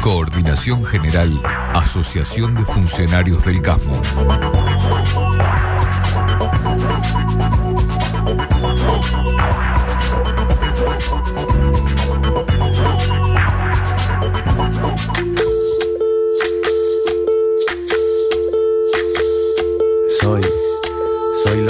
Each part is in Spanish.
Coordinación General, Asociación de Funcionarios del CASMO.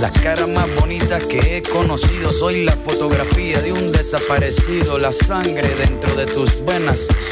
Las caras más bonitas que he conocido, soy la fotografía de un desaparecido, la sangre dentro de tus venas.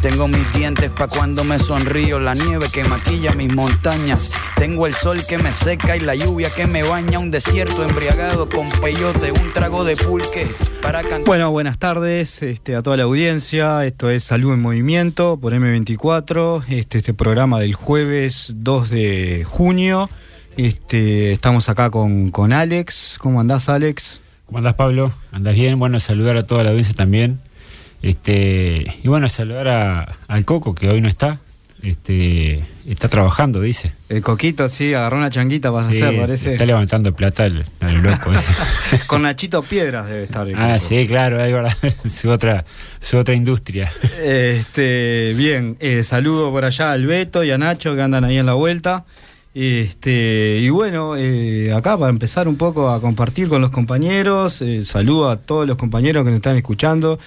tengo mis dientes pa' cuando me sonrío, la nieve que maquilla mis montañas, tengo el sol que me seca y la lluvia que me baña, un desierto embriagado con peyote, un trago de pulque para cantar. Bueno, buenas tardes este, a toda la audiencia. Esto es Salud en Movimiento por M24. Este, este programa del jueves 2 de junio. Este, estamos acá con, con Alex. ¿Cómo andás, Alex? ¿Cómo andás, Pablo? ¿Andás bien? Bueno, saludar a toda la audiencia también. Este, y bueno, saludar a- al Coco, que hoy no está. Este, está trabajando, dice. El Coquito, sí, agarró una changuita vas Sí, a hacer, parece. Está levantando plata el, el loco ese. con Nachito Piedras debe estar. el ah, Coco. sí, claro, ahí va su otra, su otra industria. Este, bien, eh, saludo por allá al Beto y a Nacho que andan ahí en la vuelta. Este, y bueno, eh, acá para empezar un poco a compartir con los compañeros, eh, saludo a todos los compañeros que nos están escuchando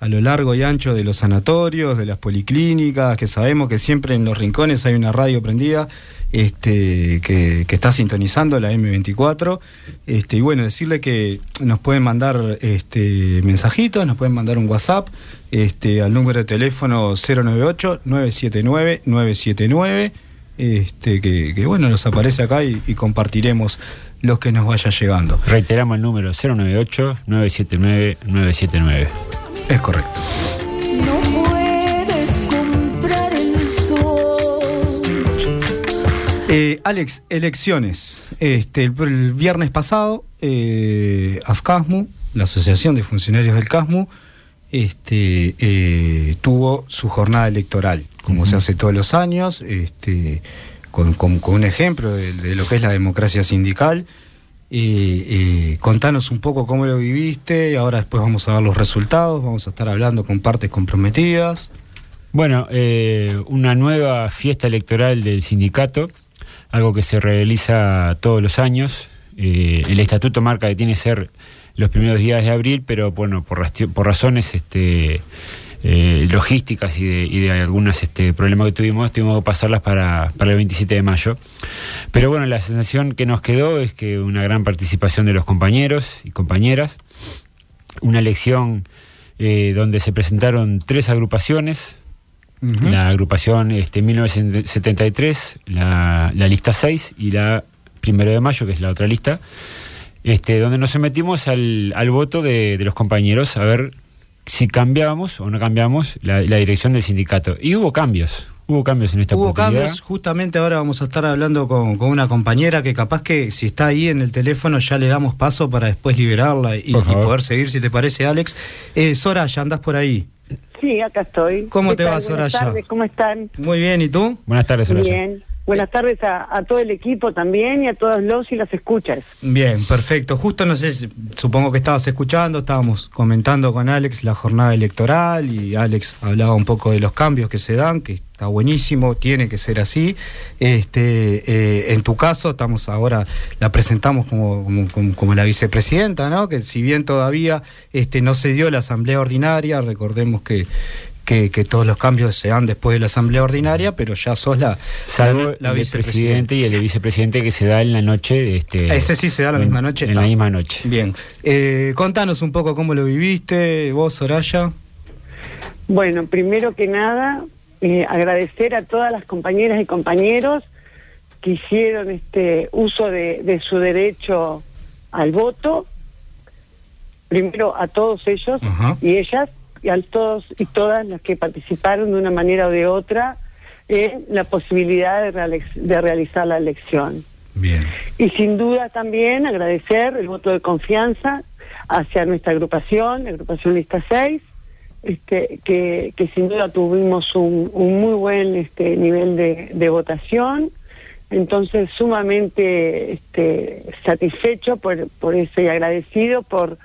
a lo largo y ancho de los sanatorios, de las policlínicas, que sabemos que siempre en los rincones hay una radio prendida este, que, que está sintonizando la M24. Este, y bueno, decirle que nos pueden mandar este, mensajitos, nos pueden mandar un WhatsApp este, al número de teléfono 098-979-979, este, que, que bueno, nos aparece acá y, y compartiremos los que nos vaya llegando. Reiteramos el número 098-979-979. Es correcto. No puedes comprar el sol. Eh, Alex, elecciones. Este, el, el viernes pasado, eh, AFCASMU, la Asociación de Funcionarios del CASMU, este, eh, tuvo su jornada electoral, como se hace todos los años, este, con, con- con un ejemplo de, de lo que es la democracia sindical. Eh, contanos un poco cómo lo viviste, ahora después vamos a ver los resultados, vamos a estar hablando con partes comprometidas. Bueno, eh, una nueva fiesta electoral del sindicato, algo que se realiza todos los años. Eh, el estatuto marca que tiene que ser los primeros días de abril, pero bueno, por, por razones este, eh, logísticas y de, y de algunos este, problemas que tuvimos, tuvimos que pasarlas para, para el 27 de mayo. Pero bueno, la sensación que nos quedó es que una gran participación de los compañeros y compañeras, una elección eh, donde se presentaron tres agrupaciones, la agrupación este, 1973, la, la lista 6 y la primero de mayo, que es la otra lista, este, donde nos sometimos al, al voto de, de los compañeros a ver si cambiábamos o no cambiábamos la, la dirección del sindicato. Y hubo cambios, hubo cambios en esta Hubo oportunidad. cambios, justamente ahora vamos a estar hablando con, con una compañera que capaz que si está ahí en el teléfono ya le damos paso para después liberarla y, poder seguir, si te parece, Alex. Eh, Soraya, andás por ahí. Sí, acá estoy. ¿Cómo ¿Qué te tal? va, Buenas Soraya? tardes, ¿cómo están? Muy bien, ¿y tú? Buenas tardes, Soraya. Bien. Buenas tardes a, a todo el equipo también y a todos los y las escuchas. Bien, perfecto. Justo no sé, supongo que estabas escuchando, estábamos comentando con Alex la jornada electoral y Alex hablaba un poco de los cambios que se dan, que está buenísimo, tiene que ser así. Este, eh, en tu caso, estamos ahora, la presentamos como, como, como- como la vicepresidenta, ¿no? Que si bien todavía este, no se dio la asamblea ordinaria, recordemos que, que, que todos los cambios se dan después de la asamblea ordinaria, pero ya sos la, Salvo la el presidente y el de vicepresidente que se da en la noche. Este, Ese sí se da la en- misma noche. En está. la misma noche. Bien. Eh, contanos un poco cómo lo viviste, vos, Soraya. Bueno, primero que nada, eh, agradecer a todas las compañeras y compañeros que hicieron este uso de, de su derecho al voto. Primero a todos ellos y ellas y a todos y todas las que participaron de una manera o de otra en la posibilidad de, realiz- de realizar la elección. Bien. Y sin duda también agradecer el voto de confianza hacia nuestra agrupación, la agrupación Lista 6, este, que, que sin duda tuvimos un, un muy buen este, nivel de, de votación. Entonces, sumamente este, satisfecho por, por eso y agradecido por,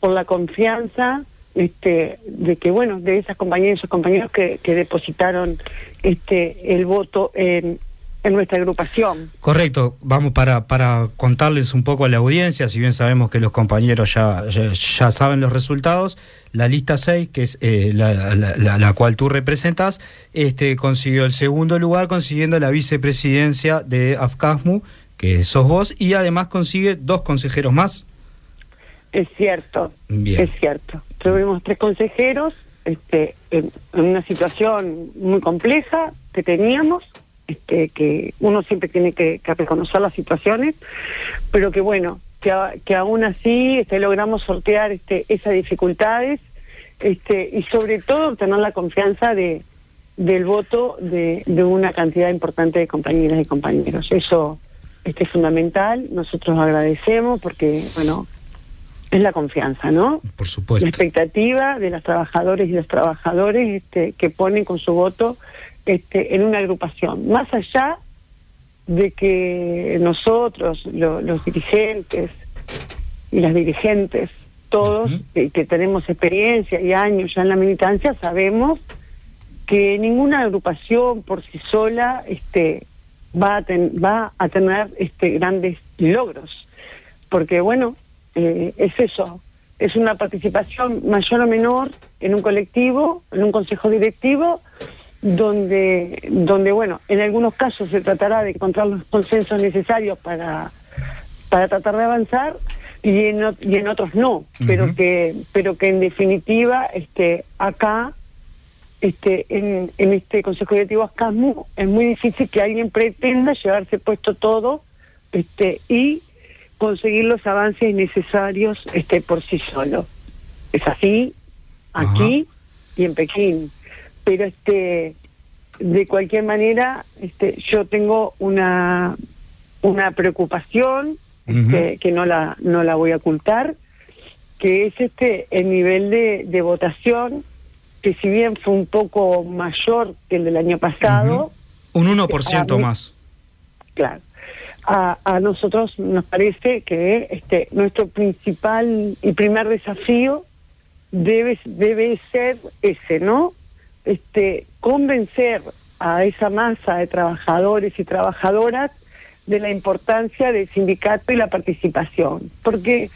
por la confianza este, de que, bueno, de esas compañeras y esos compañeros que, que depositaron este, el voto en, en nuestra agrupación. Correcto, vamos para, para contarles un poco a la audiencia, si bien sabemos que los compañeros ya, ya, ya saben los resultados, la lista 6, que es eh, la, la- la- la cual tú representas, este, consiguió el segundo lugar consiguiendo la vicepresidencia de AFCASMU, que sos vos, y además consigue dos consejeros más. Es cierto, Bien. es cierto. Tuvimos tres consejeros este, en, una situación muy compleja que teníamos, este, que uno siempre tiene que, que reconocer las situaciones, pero que bueno, que, a- que aún así este, logramos sortear este, esas dificultades este, y sobre todo obtener la confianza de del voto de, de una cantidad importante de compañeras y compañeros. Eso este, es fundamental, nosotros agradecemos porque, bueno, es la confianza, ¿no? Por la supuesto. expectativa de los trabajadores y los trabajadores este, que ponen con su voto este, en una agrupación. Más allá de que nosotros, lo- los dirigentes y las dirigentes, todos que, que tenemos experiencia y años ya en la militancia, sabemos que ninguna agrupación por sí sola este, va, a ten- va a tener este, grandes logros. Porque, bueno, eh, es eso, es una participación mayor o menor en un colectivo, en un consejo directivo, donde, donde bueno, en algunos casos se tratará de encontrar los consensos necesarios para, para tratar de avanzar y en, ot- y en otros no, pero que pero que en definitiva este acá este en, en este consejo directivo ASCASMU es muy difícil que alguien pretenda llevarse puesto todo este y conseguir los avances necesarios este por sí solo. Es así aquí y en Pekín. Pero este de cualquier manera este yo tengo una una preocupación este, que no la no la voy a ocultar que es este el nivel de, de votación que si bien fue un poco mayor que el del año pasado Un 1% a mí- más. claro a, a nosotros nos parece que este nuestro principal y primer desafío debe debe ser ese no este convencer a esa masa de trabajadores y trabajadoras de la importancia del sindicato y la participación porque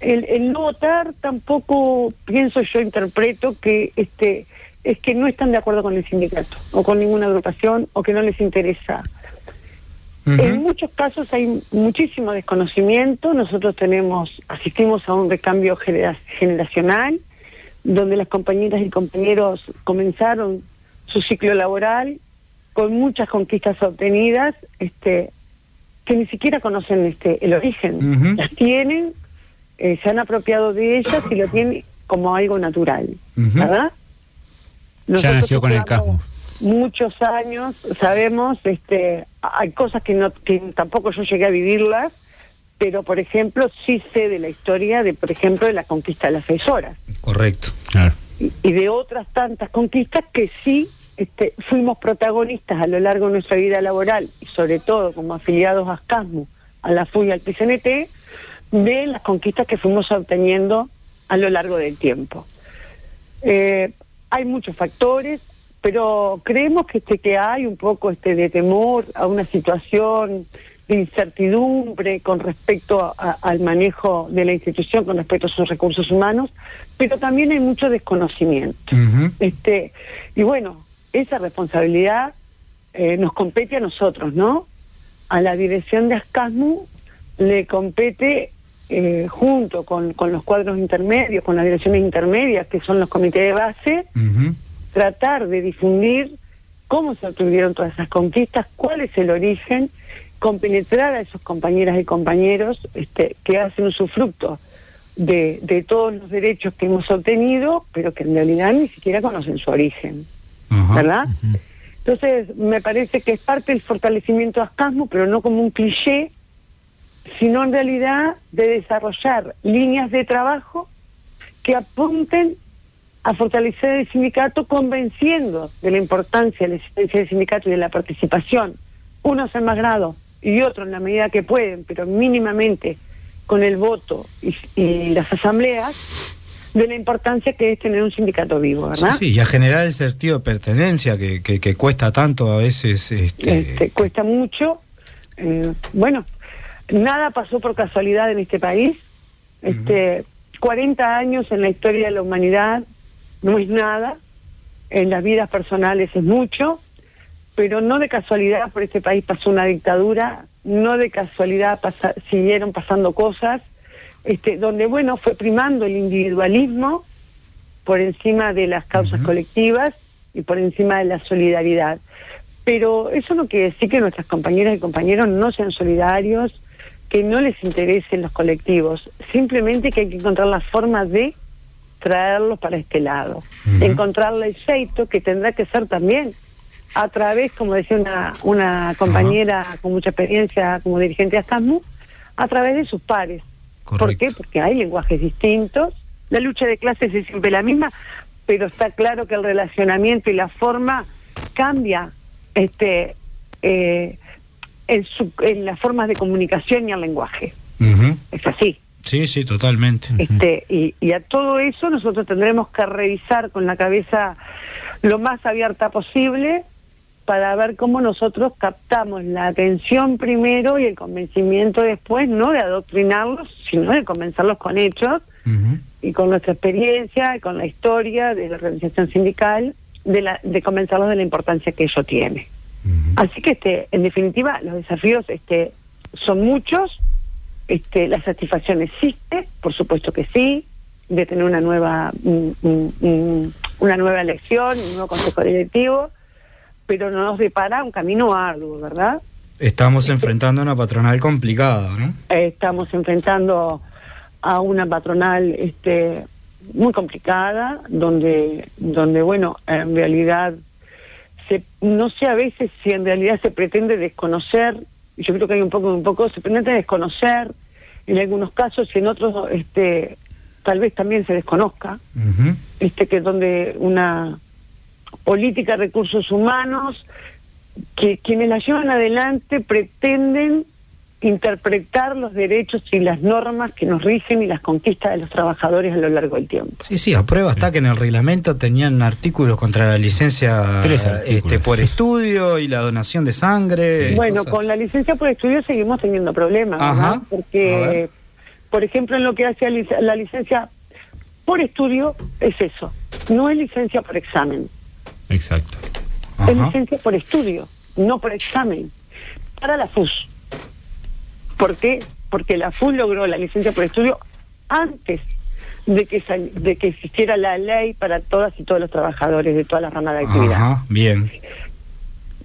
el, el no votar tampoco pienso yo interpreto que este es que no están de acuerdo con el sindicato o con ninguna agrupación o que no les interesa. En muchos casos hay muchísimo desconocimiento. Nosotros tenemos, asistimos a un recambio genera- generacional, donde las compañeras y compañeros comenzaron su ciclo laboral con muchas conquistas obtenidas, este, que ni siquiera conocen este el origen. Las tienen, eh, se han apropiado de ellas y lo tienen como algo natural. ¿verdad? Ya nació con el casmo. Muchos años, sabemos, este, hay cosas que no, que tampoco yo llegué a vivirlas, pero por ejemplo sí sé de la historia de, por ejemplo, de la conquista de las seis horas Correcto. Claro. y, y de otras tantas conquistas que sí este, fuimos protagonistas a lo largo de nuestra vida laboral y sobre todo como afiliados a SCASMU, a la FU y al PCNT, de las conquistas que fuimos obteniendo a lo largo del tiempo. Eh, hay muchos factores, pero creemos que este que hay un poco este de temor a una situación de incertidumbre con respecto a- al manejo de la institución, con respecto a sus recursos humanos, pero también hay mucho desconocimiento. Este, y bueno, esa responsabilidad eh, nos compete a nosotros, ¿no? A la dirección de ASCASMU le compete, eh, junto con, con los cuadros intermedios, con las direcciones intermedias, que son los comités de base. Tratar de difundir cómo se obtuvieron todas esas conquistas, cuál es el origen, compenetrar a esos compañeras y compañeros este, que hacen usufructo de, de todos los derechos que hemos obtenido, pero que en realidad ni siquiera conocen su origen, Ajá. ¿verdad? Entonces, me parece que es parte del fortalecimiento de Ascasmo, pero no como un cliché, sino en realidad de desarrollar líneas de trabajo que apunten a fortalecer el sindicato convenciendo de la importancia de la existencia del sindicato y de la participación, unos en más grado y otros en la medida que pueden, pero mínimamente con el voto y, y las asambleas, de la importancia que es tener un sindicato vivo, Sí, ¿verdad? sí, y a generar el sentido de pertenencia que, que, que cuesta tanto a veces. Este, Este, cuesta mucho. Eh, bueno, nada pasó por casualidad en este país. Este, 40 años en la historia de la humanidad no es nada, en las vidas personales es mucho, pero no de casualidad por este país pasó una dictadura, no de casualidad pasa- siguieron pasando cosas, este, donde bueno fue primando el individualismo por encima de las causas colectivas y por encima de la solidaridad. Pero eso no quiere decir que nuestras compañeras y compañeros no sean solidarios, que no les interesen los colectivos. Simplemente que hay que encontrar la forma de traerlos para este lado. Ujú. Encontrarle el jeito que tendrá que ser también a través, como decía una, una compañera con mucha experiencia como dirigente de ASCASMU, a través de sus pares. ¿Por Correcto. qué? Porque hay lenguajes distintos. La lucha de clases es siempre la misma, pero está claro que el relacionamiento y la forma cambia este, eh, en, su, en las formas de comunicación y el lenguaje. Es así. Sí, sí, totalmente. Este, y, y a todo eso nosotros tendremos que revisar con la cabeza lo más abierta posible para ver cómo nosotros captamos la atención primero y el convencimiento después, no de adoctrinarlos, sino de convencerlos con hechos y con nuestra experiencia y con la historia de la organización sindical, de, la, de convencerlos de la importancia que ello tiene. Así que, este, en definitiva, los desafíos este, son muchos. Este, la satisfacción existe, por supuesto que sí, de tener una nueva, mm, mm, mm, una nueva elección, un nuevo consejo directivo, pero no nos depara un camino arduo, ¿verdad? Estamos enfrentando una patronal complicada, ¿no? Estamos enfrentando a una patronal este muy complicada donde donde bueno en realidad se, no sé a veces si en realidad se pretende desconocer yo creo que hay un poco un poco se pretende desconocer en algunos casos y en otros este tal vez también se desconozca Ujú. este que donde una política de recursos humanos que quienes la llevan adelante pretenden interpretar los derechos y las normas que nos rigen y las conquistas de los trabajadores a lo largo del tiempo. Sí, sí, a prueba está que en el reglamento tenían artículos contra la licencia este, por estudio y la donación de sangre. bueno, cosas. con la licencia por estudio seguimos teniendo problemas, Ajá. Porque, por ejemplo, en lo que hace a lic- la licencia por estudio, es eso. No es licencia por examen, Exacto. es licencia por estudio, no por examen. Para la FUS. ¿Por qué? Porque la FUS logró la licencia por estudio antes de que, sal- de que existiera la ley para todas y todos los trabajadores de todas las ramas de actividad. Ajá, bien.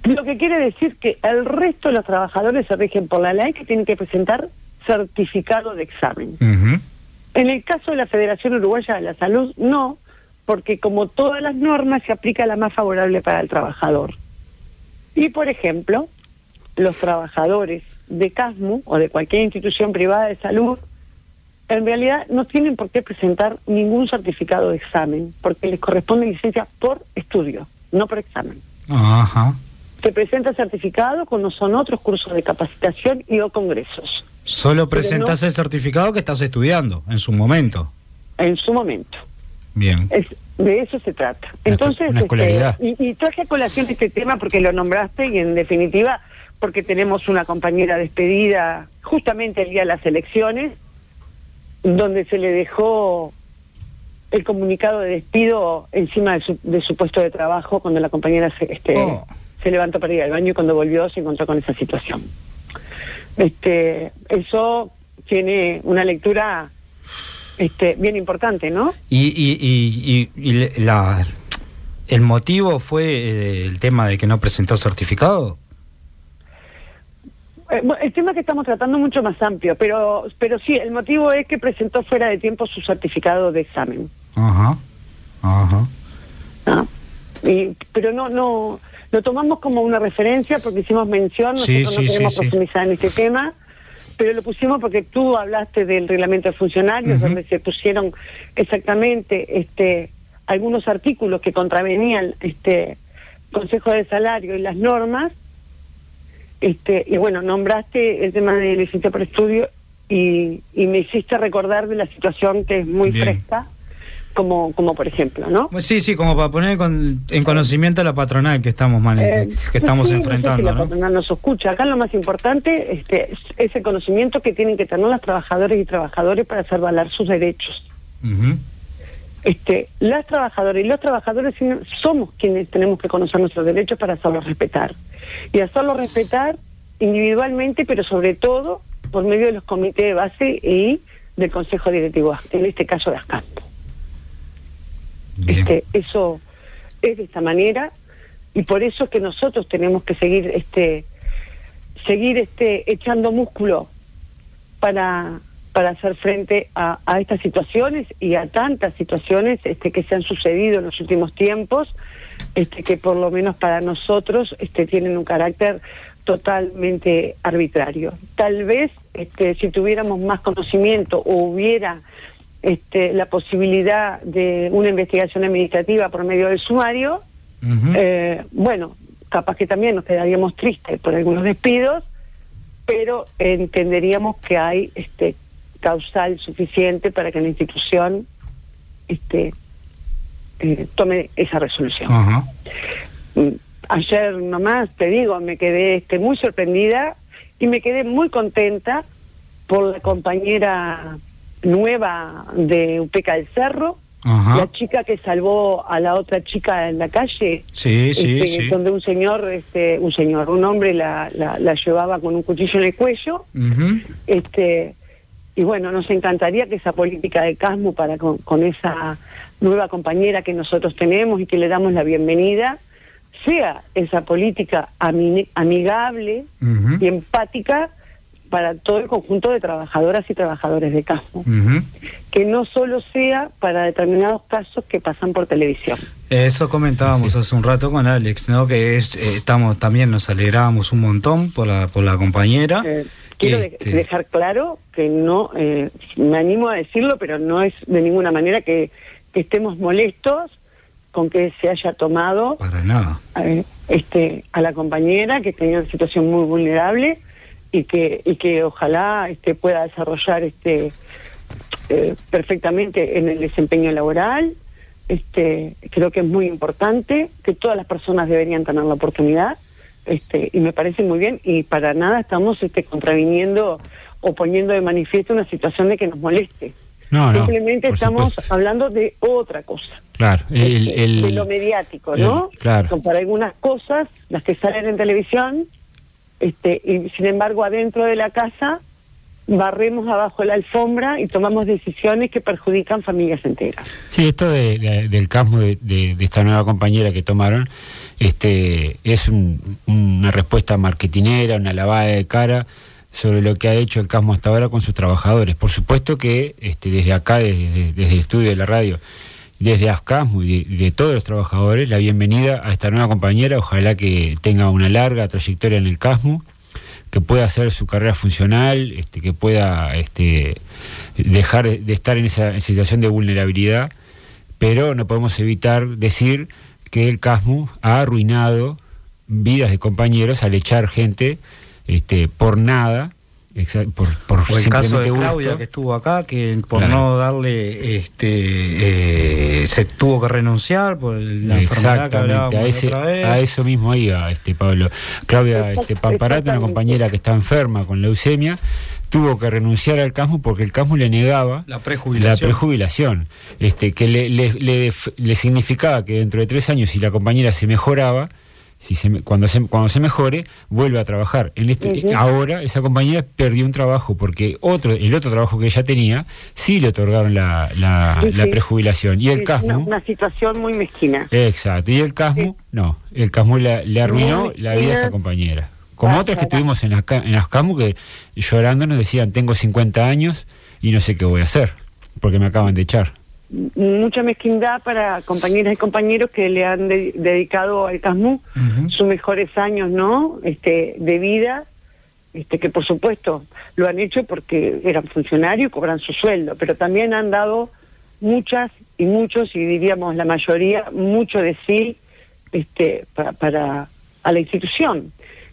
Lo que quiere decir que el resto de los trabajadores se rigen por la ley que tienen que presentar certificado de examen. En el caso de la Federación Uruguaya de la Salud, no, porque como todas las normas se aplica la más favorable para el trabajador. Y, por ejemplo, los trabajadores de CASMU o de cualquier institución privada de salud, en realidad no tienen por qué presentar ningún certificado de examen, porque les corresponde licencia por estudio, no por examen. Ajá. Se presenta certificado cuando son otros cursos de capacitación y o congresos, Solo presentas el certificado que estás estudiando en su momento. en su momento. Bien. Es, de eso se trata. Entonces, una escolaridad. este, y, y traje a colación este tema porque lo nombraste y en definitiva porque tenemos una compañera despedida justamente el día de las elecciones, donde se le dejó el comunicado de despido encima de su, de su puesto de trabajo cuando la compañera se, este, Oh. se levantó para ir al baño y cuando volvió se encontró con esa situación. Este, eso tiene una lectura este, bien importante, ¿no? Y, y, y, y- la, el motivo fue eh, el tema de que no presentó certificado. Eh, el tema que estamos tratando es mucho más amplio, pero, pero sí, el motivo es que presentó fuera de tiempo su certificado de examen. Ajá. Ajá. ¿no? Y, pero no, no, lo tomamos como una referencia porque hicimos mención, nosotros sí, no queremos sí. profundizar en este tema, pero lo pusimos porque tú hablaste del reglamento de funcionarios, donde se pusieron exactamente este algunos artículos que contravenían este Consejo de Salario y las normas, este y bueno, nombraste el tema de licencia por estudio y, y me hiciste recordar de la situación que es muy Bien. fresca, como, como por ejemplo, ¿no? Pues sí, sí, como para poner con- en conocimiento a la patronal que estamos mane- Eh, que estamos sí, no sé si enfrentando, la ¿no? patronal nos escucha. Acá lo más importante este, es ese conocimiento que tienen que tener las trabajadoras y trabajadores para hacer valer sus derechos. Ujú. Este, las trabajadoras y los trabajadores somos quienes tenemos que conocer nuestros derechos para hacerlos respetar. Y hacerlos respetar individualmente, pero sobre todo por medio de los comités de base y del Consejo Directivo, en este caso de ASCAMPO. Este, eso es de esta manera y por eso es que nosotros tenemos que seguir este seguir este echando músculo para para hacer frente a, a estas situaciones y a tantas situaciones este que se han sucedido en los últimos tiempos este que por lo menos para nosotros este tienen un carácter totalmente arbitrario. Tal vez este si tuviéramos más conocimiento o hubiera este, la posibilidad de una investigación administrativa por medio del sumario, eh, bueno, capaz que también nos quedaríamos tristes por algunos despidos, pero entenderíamos que hay este causal suficiente para que la institución este eh, tome esa resolución. Mm, Ayer nomás, te digo, me quedé este, muy sorprendida y me quedé muy contenta por la compañera nueva de UPECA del Cerro, Ajá. la chica que salvó a la otra chica en la calle, Sí, sí, este, sí. donde un señor, este, un señor, un hombre la, la, la llevaba con un cuchillo en el cuello, este y bueno, nos encantaría que esa política de Casmo para con, con esa nueva compañera que nosotros tenemos y que le damos la bienvenida, sea esa política ami- amigable y empática para todo el conjunto de trabajadoras y trabajadores de Casmo, que no solo sea para determinados casos que pasan por televisión. Eso comentábamos Sí. hace un rato con Alex, ¿no? Que es, eh, estamos también nos alegramos un montón por la por la compañera. Eh, quiero de- Este, dejar claro que no, eh, me animo a decirlo, pero no es de ninguna manera que, que estemos molestos con que se haya tomado Para nada. eh, este, a la compañera que tenía una situación muy vulnerable y que y que ojalá este pueda desarrollar este eh, perfectamente en el desempeño laboral. Este creo que es muy importante que todas las personas deberían tener la oportunidad este y me parece muy bien y para nada estamos este contraviniendo o poniendo de manifiesto una situación de que nos moleste. No, no. Simplemente estamos supuesto. hablando de otra cosa. Claro, el, Este, el- de lo mediático, ¿no? claro. Son para algunas cosas, las que salen en televisión, este, y sin embargo adentro de la casa barremos abajo la alfombra y tomamos decisiones que perjudican familias enteras. Sí, esto de- de- del casmo de, de- de esta nueva compañera que tomaron, este, es un- una respuesta marketinera, una lavada de cara sobre lo que ha hecho el casmo hasta ahora con sus trabajadores. Por supuesto que este, desde acá, desde, el estudio de la radio, desde AFCASMO y de, de todos los trabajadores, la bienvenida a esta nueva compañera. Ojalá que tenga una larga trayectoria en el CASMO, que pueda hacer su carrera funcional, este, que pueda este, dejar de estar en esa situación de vulnerabilidad, pero no podemos evitar decir que el CASMO ha arruinado vidas de compañeros al echar gente este, por nada, por, por O el caso de Claudia gusto. que estuvo acá, que por Claro. no darle, este, eh, se tuvo que renunciar por la enfermedad que hablábamos Exactamente, a, ese, otra vez. a eso mismo iba este Pablo. Claudia este, Pamparato, una compañera que está enferma con leucemia, tuvo que renunciar al CASMO porque el CASMO le negaba La la prejubilación. prejubilación, este, que le, le, le, le significaba que dentro de tres años, si la compañera se mejoraba, si se, me- cuando, se, cuando se mejore, vuelve a trabajar. En este. Ahora esa compañera perdió un trabajo porque otro el otro trabajo que ella tenía, sí le otorgaron la, la, Sí, la sí. prejubilación. Y el Es CASMO... una, una situación muy mezquina. Exacto, y el Casmo, no, el Casmo la- le arruinó la vida a esta compañera. Como otras que claro. tuvimos en las, ca- en las Casmo que llorando nos decían, tengo 50 años y no sé qué voy a hacer, porque me acaban de echar. Mucha mezquindad para compañeras y compañeros que le han de- dedicado al CASMU sus mejores años, ¿no? Este, de vida, este, que por supuesto lo han hecho porque eran funcionarios y cobran su sueldo, pero también han dado muchas y muchos, y diríamos la mayoría, mucho de sí este, para, para a la institución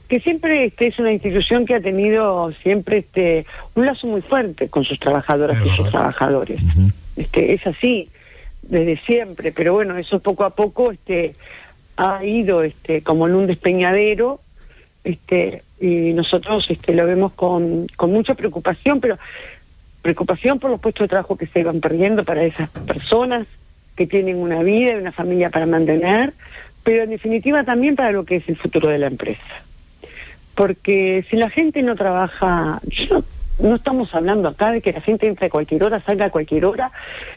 que siempre este, es una institución que ha tenido siempre este un lazo muy fuerte con sus trabajadoras y sus trabajadores. Este es así desde siempre pero bueno eso poco a poco este ha ido este como en un despeñadero este y nosotros este lo vemos con, con mucha preocupación pero preocupación por los puestos de trabajo que se van perdiendo para esas personas que tienen una vida y una familia para mantener pero en definitiva también para lo que es el futuro de la empresa porque si la gente no trabaja, yo no, estamos hablando acá de que la gente entre a cualquier hora, salga a cualquier hora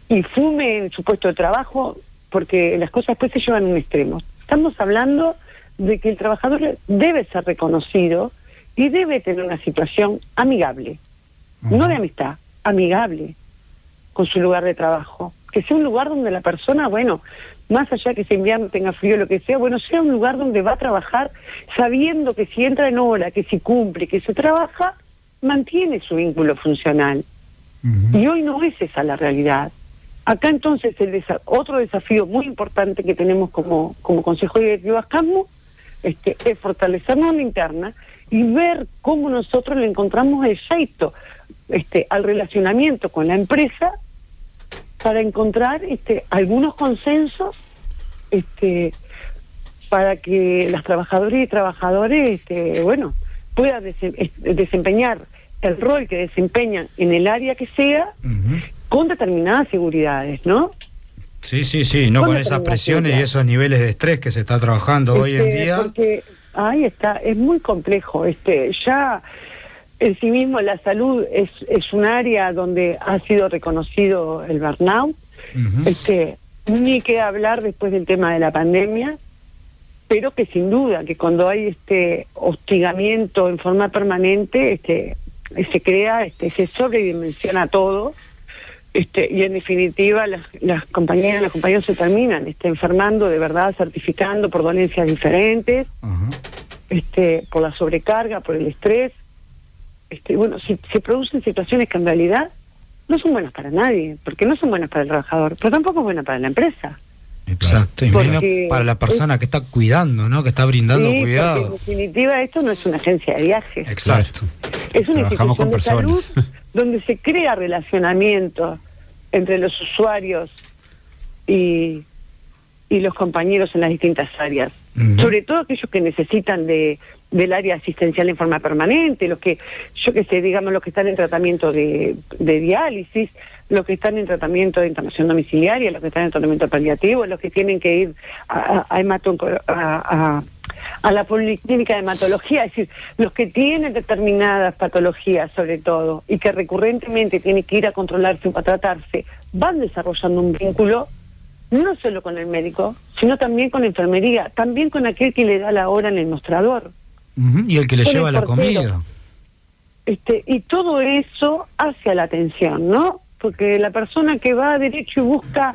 y fume en su puesto de trabajo, porque las cosas después se llevan a un extremo. Estamos hablando de que el trabajador debe ser reconocido y debe tener una situación amigable, no de amistad, amigable con su lugar de trabajo. Que sea un lugar donde la persona, bueno, más allá que sea invierno, tenga frío, lo que sea, bueno, sea un lugar donde va a trabajar sabiendo que si entra en hora, que si cumple, que se trabaja, mantiene su vínculo funcional. Y hoy no es esa la realidad. Acá entonces el desa- otro desafío muy importante que tenemos como, como Consejo Directivo Ascasmo este, es fortalecernos la interna y ver cómo nosotros le encontramos el jeito este, al relacionamiento con la empresa para encontrar este, algunos consensos este, para que las trabajadoras y trabajadores este, bueno, puedan dese- es- desempeñar el rol que desempeñan en el área que sea con determinadas seguridades, ¿no? Sí, sí, sí, no Con esas presiones y esos niveles de estrés que se está trabajando hoy en Este, día. Porque ahí está, es muy complejo. Este, ya en sí mismo la salud es, es un área donde ha sido reconocido el burnout. Este, ni que hablar después del tema de la pandemia, pero que sin duda que cuando hay este hostigamiento en forma permanente, este, se crea, este, se sobredimensiona todo. Este, y en definitiva las, las compañeras y los compañeros se terminan este, enfermando de verdad, certificando por dolencias diferentes, este, por la sobrecarga, por el estrés. Este, bueno, se, se producen situaciones que en realidad no son buenas para nadie, porque no son buenas para el trabajador, pero tampoco es buena para la empresa. Exacto. Y Porque menos para la persona que está cuidando, ¿no? Que está brindando Sí, cuidado. en definitiva esto no es una agencia de viajes. Exacto. Es una Trabajamos institución con de salud personas. donde se crea relacionamiento entre los usuarios y, y los compañeros en las distintas áreas. Sobre todo aquellos que necesitan de, del área asistencial en forma permanente, los que, yo que sé, digamos, los que están en tratamiento de, de diálisis, los que están en tratamiento de internación domiciliaria, los que están en tratamiento paliativo, los que tienen que ir a, a- a- a la policlínica de hematología, es decir, los que tienen determinadas patologías sobre todo y que recurrentemente tienen que ir a controlarse o a tratarse, van desarrollando un vínculo no solo con el médico, sino también con la enfermería, también con aquel que le da la hora en el mostrador. Y el que le Con lleva la portero. comida. Este, y todo eso hacia la atención, ¿no? Porque la persona que va derecho y busca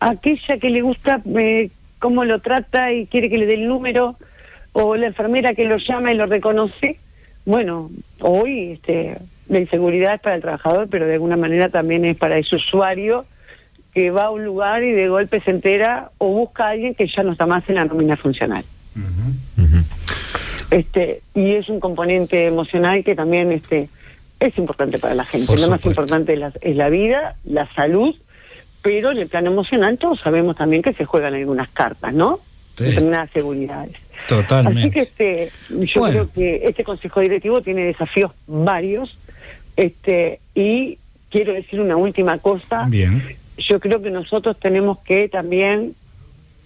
a aquella que le gusta eh, cómo lo trata y quiere que le dé el número, o la enfermera que lo llama y lo reconoce, bueno, hoy este, la inseguridad es para el trabajador, pero de alguna manera también es para ese usuario que va a un lugar y de golpe se entera o busca a alguien que ya no está más en la nómina funcional este y es un componente emocional que también este es importante para la gente Por lo más importante es la, es la vida la salud pero en el plano emocional todos sabemos también que se juegan algunas cartas no Sí. determinadas seguridades Totalmente. así que este yo Bueno. creo que este consejo directivo tiene desafíos varios este y quiero decir una última cosa Bien. Yo creo que nosotros tenemos que también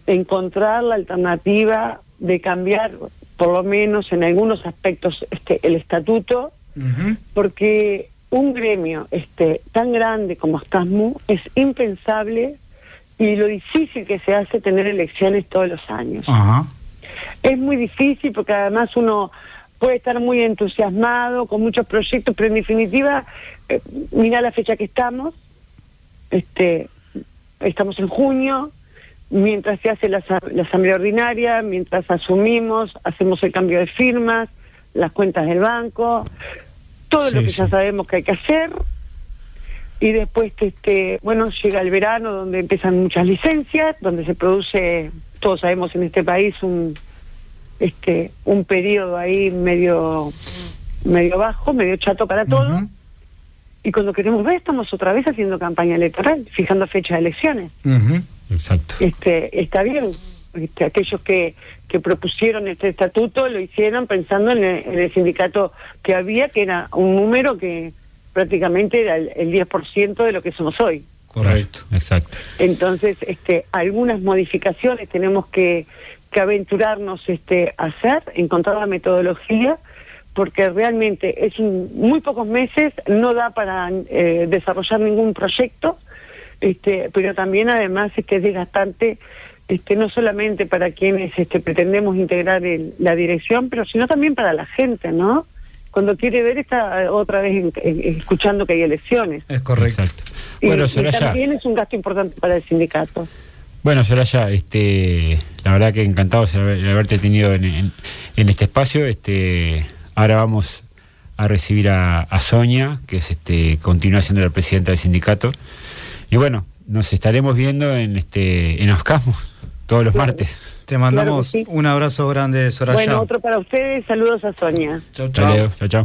encontrar la alternativa de cambiar, por lo menos en algunos aspectos, este, el estatuto, porque un gremio este, tan grande como Astasmu es impensable y lo difícil que se hace tener elecciones todos los años. Es muy difícil porque además uno puede estar muy entusiasmado con muchos proyectos, pero en definitiva, eh, mira la fecha que estamos, este, estamos en junio, mientras se hace la, la asamblea ordinaria, mientras asumimos, hacemos el cambio de firmas, las cuentas del banco, todo Sí, lo que sí. ya sabemos que hay que hacer. Y después, este, bueno, llega el verano donde empiezan muchas licencias, donde se produce, todos sabemos en este país, un, este, un periodo ahí medio, medio bajo, medio chato para todo. Y cuando queremos ver, estamos otra vez haciendo campaña electoral, fijando fecha de elecciones. Exacto. Este, está bien. Este, aquellos que, que propusieron este estatuto lo hicieron pensando en el, en el sindicato que había, que era un número que prácticamente era el, el 10% de lo que somos hoy. Correcto. Exacto. Entonces, este, algunas modificaciones tenemos que, que aventurarnos este, a hacer, encontrar la metodología, porque realmente es un, muy pocos meses, no da para eh, desarrollar ningún proyecto, este, pero también además este, es desgastante, este, no solamente para quienes este, pretendemos integrar el- la dirección, pero sino también para la gente, ¿no? Cuando quiere ver está eh, otra vez en- en- escuchando que hay elecciones. Es correcto. Exacto. Y- Bueno, y, Soraya. también es un gasto importante para el sindicato. Bueno, Soraya, este, la verdad que encantados de haber- de haberte tenido en, en- en este espacio. Este, ahora vamos a recibir a, a Sonia, que es este, continúa siendo la presidenta del sindicato. Y bueno, nos estaremos viendo en este, en todos los Claro. martes. Te mandamos Claro que sí. un abrazo grande, Soraya. Bueno, otro para ustedes. Saludos a Sonia. Chao, chau. Leo. Chao, chao.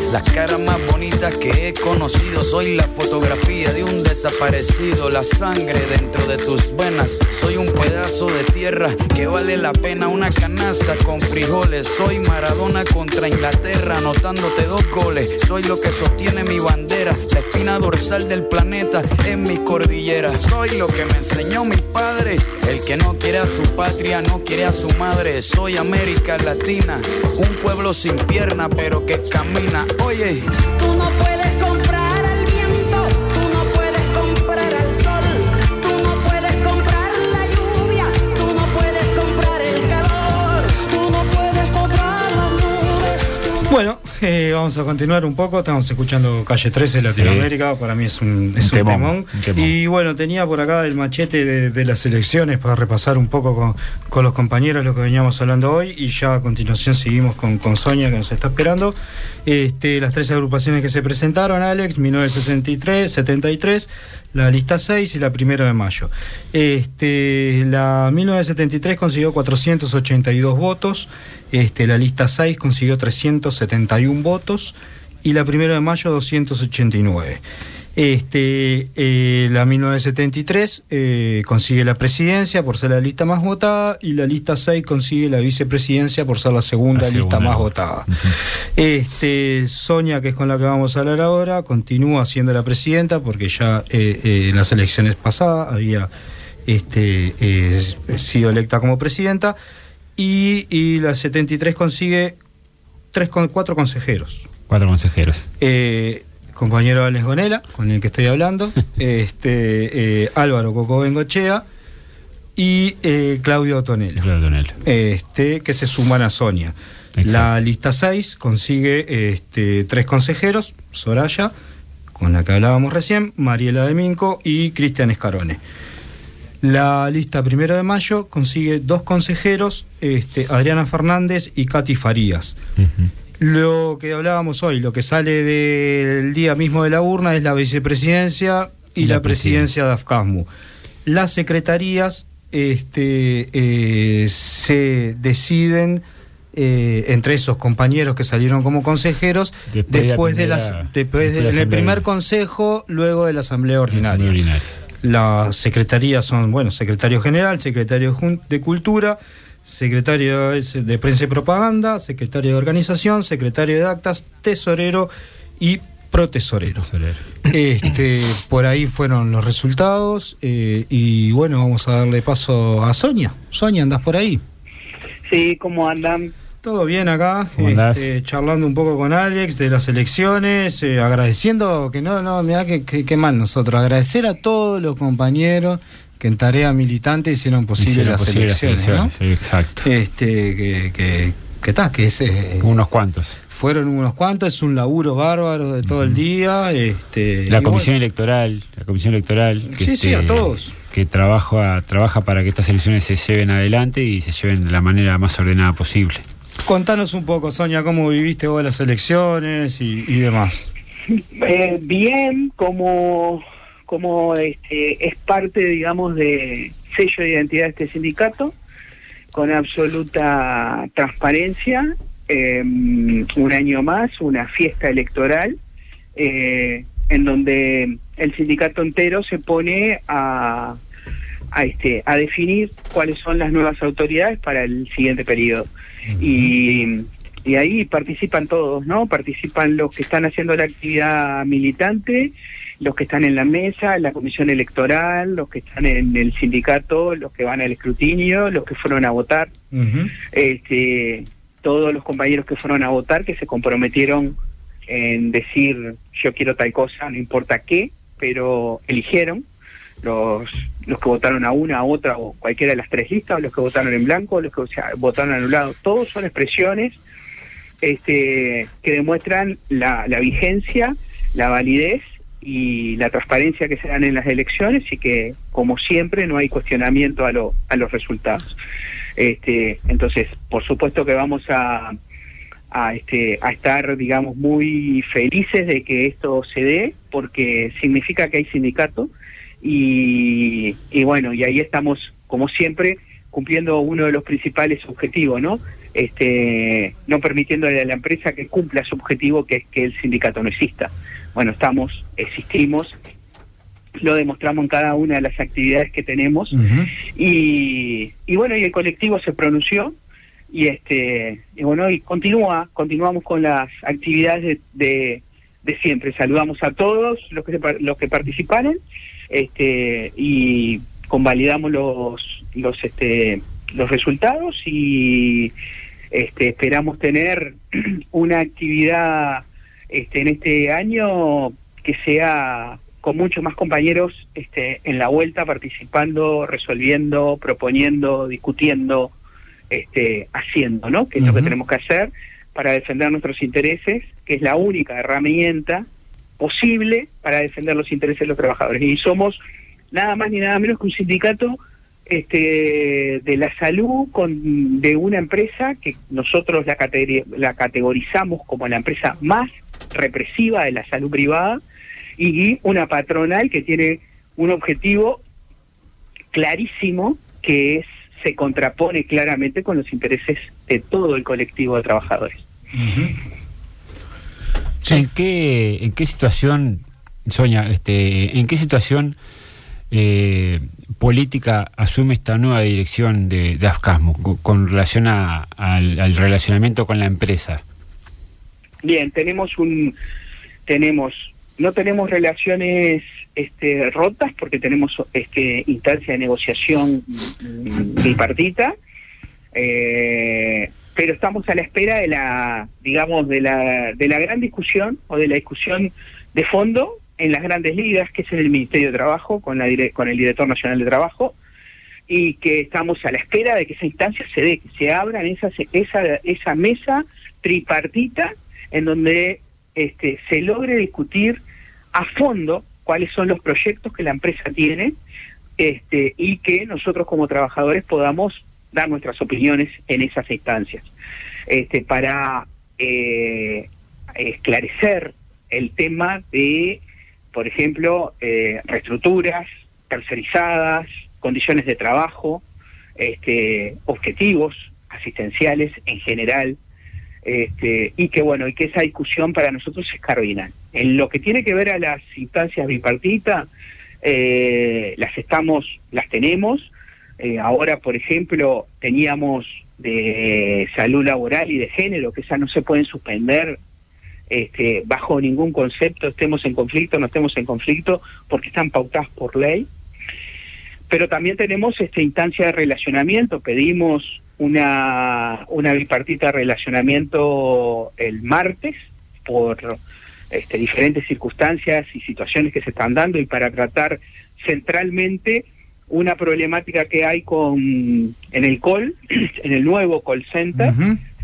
Las caras más bonitas que he conocido. Soy la fotografía de un desaparecido. La sangre dentro de tus venas. Soy un pedazo de tierra que vale la pena una canasta con frijoles. Soy Maradona contra Inglaterra, anotándote dos goles. Soy lo que sostiene mi bandera, la espina dorsal del planeta en mis cordilleras. Soy lo que me enseñó mi padre. El que no quiere a su patria, no quiere a su madre. Soy América Latina, un pueblo sin pierna, pero que camina. Oye, Tú no puedes comprar al viento, tú no puedes comprar al sol, tú no puedes comprar la lluvia, tú no puedes comprar el calor, tú no puedes comprar las nubes. tú no- Bueno, eh, vamos a continuar un poco. Estamos escuchando Calle 13 Latinoamérica. Para mí es un, es un temón, temón. un temón. Y bueno, tenía por acá el machete de, de las elecciones para repasar un poco con, con los compañeros lo que veníamos hablando hoy. Y ya a continuación seguimos con, con Sonia que nos está esperando. Este, las tres agrupaciones que se presentaron, Alex, 1963, 73, la lista 6 y la primero de mayo. Este, la 1973 consiguió 482 votos, este, la lista 6 consiguió 371 votos y la primero de mayo 289. Este, eh, la 1973 eh, consigue la presidencia por ser la lista más votada y la lista 6 consigue la vicepresidencia por ser la segunda, La lista más votada. Este, Sonia, que es con la que vamos a hablar ahora, continúa siendo la presidenta porque ya eh, eh, en las elecciones pasadas había este, eh, sido electa como presidenta y, y la 73 consigue tres con, cuatro consejeros. Cuatro consejeros. Eh, compañero Alex Gonela, con el que estoy hablando, este, eh, Álvaro Coco Bengochea y eh, Claudio Otonela Claudio este, que se suman a Sonia. Exacto. La lista 6 consigue este, tres consejeros, Soraya, con la que hablábamos recién, Mariela de Minco y Cristian Escarone. La lista primero de mayo consigue dos consejeros, este, Adriana Fernández y Katy Farías. Lo que hablábamos hoy, lo que sale del día mismo de la urna es la vicepresidencia y, la, la presidencia de AFCASMU. Las secretarías este, eh, se deciden eh, entre esos compañeros que salieron como consejeros Después de la después de, las primera- después después de- de la en el primer consejo luego de la asamblea ordinaria Asamblea ordinaria. las secretarías son, bueno, secretario general, secretario de Cultura, secretario de Prensa y Propaganda, secretario de Organización, secretario de Actas, tesorero y protesorero. Este, por ahí fueron los resultados eh, y bueno, vamos a darle paso a Sonia. Sonia, ¿andás por ahí? Sí, ¿cómo andan? Todo bien acá, este, charlando un poco con Alex de las elecciones, eh, agradeciendo que no, no, mira que, que, que mal nosotros, agradecer a todos los compañeros que en tarea militante hicieron posible Hicieron las posible elecciones, ¿no? sí, exacto. Este, que, que, que, ta, que es, eh, Unos cuantos. fueron unos cuantos, es un laburo bárbaro de todo el día, este, La comisión bueno, electoral, la comisión electoral que, Sí, sí, a todos. que trabaja, trabaja para que estas elecciones se lleven adelante y se lleven de la manera más ordenada posible. contanos un poco, Sonia, cómo viviste vos las elecciones y, y demás. Eh, bien, como, como este, es parte, digamos, de sello de identidad de este sindicato, con absoluta transparencia, eh, un año más, una fiesta electoral, eh, en donde el sindicato entero se pone a, a, este, a definir cuáles son las nuevas autoridades para el siguiente periodo. Y, y ahí participan todos, ¿no? Participan los que están haciendo la actividad militante, los que están en la mesa, en la comisión electoral, los que están en el sindicato, los que van al escrutinio, los que fueron a votar, este, todos los compañeros que fueron a votar que se comprometieron en decir yo quiero tal cosa, no importa qué, pero eligieron. Los los que votaron a una, a otra o cualquiera de las tres listas, los que votaron en blanco, los que o sea, votaron anulado, todos son expresiones este, que demuestran la, la vigencia, la validez y la transparencia que se dan en las elecciones y que, como siempre, no hay cuestionamiento a, lo, a los resultados. Este, entonces, por supuesto que vamos a, a, este, a estar, digamos, muy felices de que esto se dé, porque significa que hay sindicato y, y bueno, y ahí estamos, como siempre, cumpliendo uno de los principales objetivos, ¿no? Este, no permitiéndole a la empresa que cumpla su objetivo, que es que el sindicato no exista. Bueno, estamos, existimos, lo demostramos en cada una de las actividades que tenemos y, y bueno, y el colectivo se pronunció y este y bueno, y continúa, continuamos con las actividades de, de, de siempre. Saludamos a todos los que los que participaron este y convalidamos los los este los resultados y este esperamos tener una actividad este en este año que sea con muchos más compañeros este, en la vuelta participando, resolviendo, proponiendo, discutiendo, este, haciendo, ¿no? Que es lo que tenemos que hacer para defender nuestros intereses, que es la única herramienta posible para defender los intereses de los trabajadores. Y somos nada más ni nada menos que un sindicato este, de la salud con, de una empresa que nosotros la, categori- la categorizamos como la empresa más represiva de la salud privada y una patronal que tiene un objetivo clarísimo que es se contrapone claramente con los intereses de todo el colectivo de trabajadores. ¿En qué, en qué situación, Sonia, este, en qué situación eh, política asume esta nueva dirección de, de AFCASMO co- con relación a- al, al relacionamiento con la empresa? Bien, tenemos un tenemos no tenemos relaciones este, rotas porque tenemos este instancia de negociación bipartita, eh, pero estamos a la espera de la digamos de la de la gran discusión o de la discusión de fondo en las grandes ligas que es en el Ministerio de Trabajo con la con el director nacional de Trabajo y que estamos a la espera de que esa instancia se dé, que se abra esa esa esa mesa tripartita en donde este, se logre discutir a fondo cuáles son los proyectos que la empresa tiene este, y que nosotros como trabajadores podamos dar nuestras opiniones en esas instancias. Este, para eh, esclarecer el tema de, por ejemplo, eh, reestructuras tercerizadas, condiciones de trabajo, este, objetivos asistenciales en general, este, y que bueno, y que esa discusión para nosotros es cardinal. En lo que tiene que ver a las instancias bipartitas, eh, las estamos, las tenemos. Eh, ahora, por ejemplo, teníamos de salud laboral y de género, que esas no se pueden suspender este, bajo ningún concepto, estemos en conflicto, no estemos en conflicto, porque están pautadas por ley. Pero también tenemos esta instancia de relacionamiento, pedimos una, una bipartita de relacionamiento el martes por este, diferentes circunstancias y situaciones que se están dando y para tratar centralmente una problemática que hay con en el call, en el nuevo call center,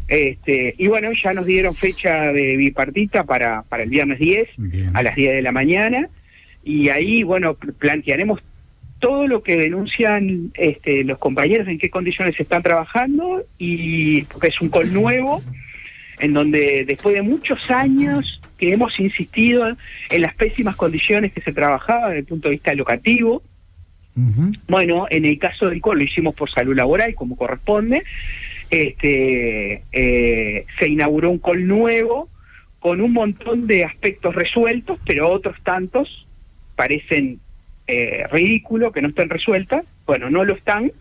este, y bueno, ya nos dieron fecha de bipartita para, para el viernes 10 Bien. a las 10 de la mañana. Y ahí, bueno, pl- plantearemos todo lo que denuncian este, los compañeros, en qué condiciones están trabajando y porque es un call nuevo en donde después de muchos años que hemos insistido en las pésimas condiciones que se trabajaban desde el punto de vista locativo, bueno, en el caso del COL lo hicimos por salud laboral, como corresponde. Este, eh, se inauguró un COL nuevo con un montón de aspectos resueltos, pero otros tantos parecen eh, ridículos que no estén resueltas. Bueno, no lo están.